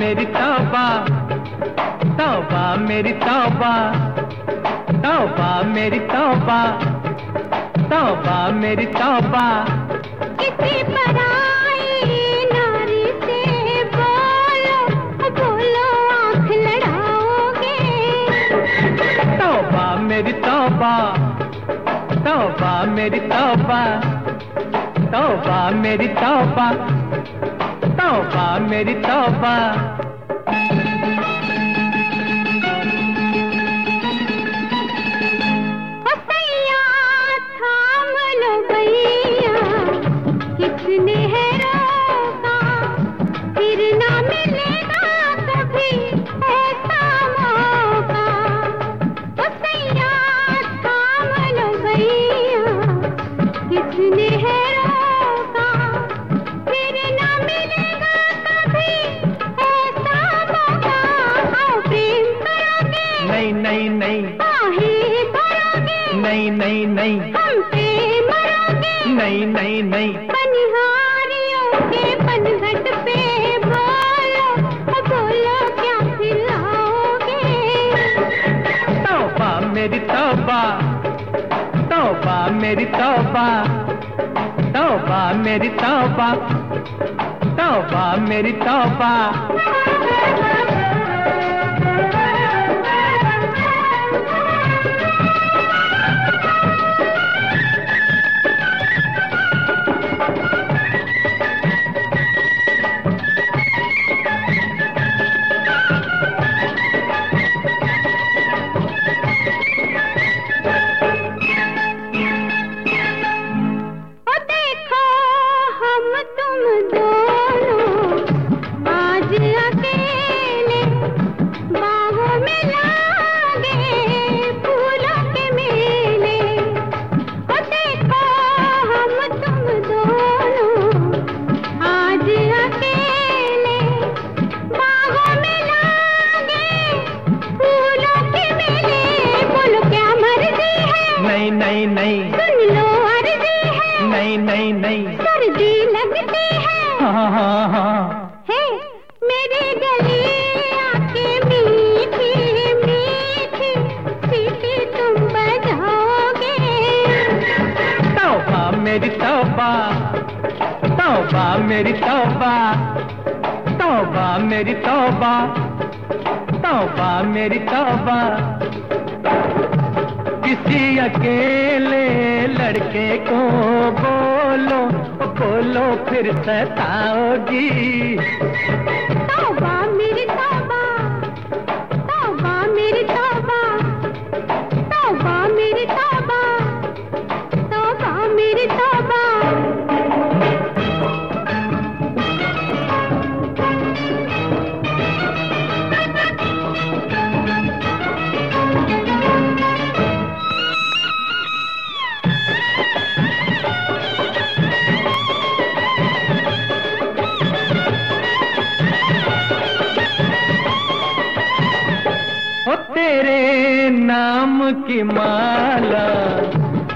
मेरी तौबा तौबा मेरी तौबा तौबा मेरी तौबा तौबा मेरी तौबा। किसी पराई नारी से बोलो बोलो आँख लड़ाओगे। तौबा मेरी तौबा तौबा मेरी तौबा तौबा मेरी तौबा। तौबा मेरी तौबा। किसने है नहीं नहीं नहीं। नहीं नहीं नहीं। हम पे मरोगे। नहीं नहीं नहीं। बनिहारियों के पनघट पे बोलो ओ बोलो क्या खिलाओगे तौबा मेरी तौबा तौबा मेरी तौबा तौबा मेरी तौबा तौबा मेरी तौबा। नहीं नहीं नहीं। सुन लो अर्जी है। नहीं नहीं नहीं। सर्दी लगती है। हाँ हाँ हाँ है। मेरे गले आके मीठी मीठी। सीटी तुम बजाओगे। तौबा मेरी तौबा तौबा मेरी तौबा तौबा मेरी तौबा तौबा मेरी तौबा किसी अकेले लड़के को बोलो बोलो फिर सताओगी। मेरी की माला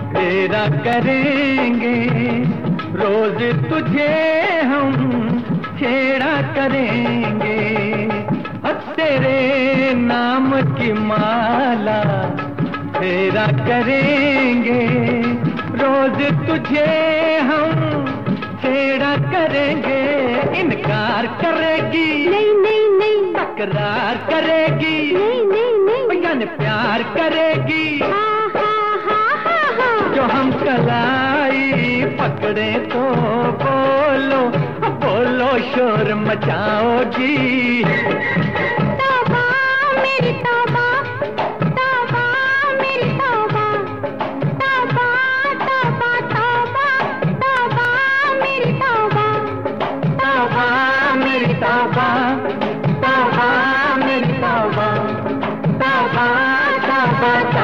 तेरा करेंगे। रोज तुझे हम छेड़ा करेंगे। ओ तेरे नाम की माला तेरा करेंगे। रोज तुझे हम छेड़ा करेंगे। इनकार करेगी नहीं नहीं नहीं। तकरार करेगी। नहीं नहीं प्यार करेगी। जो हम कलाई पकड़े तो बोलो बोलो शोर मचाओगी। तो मेरी तौबा ಮಾತಾ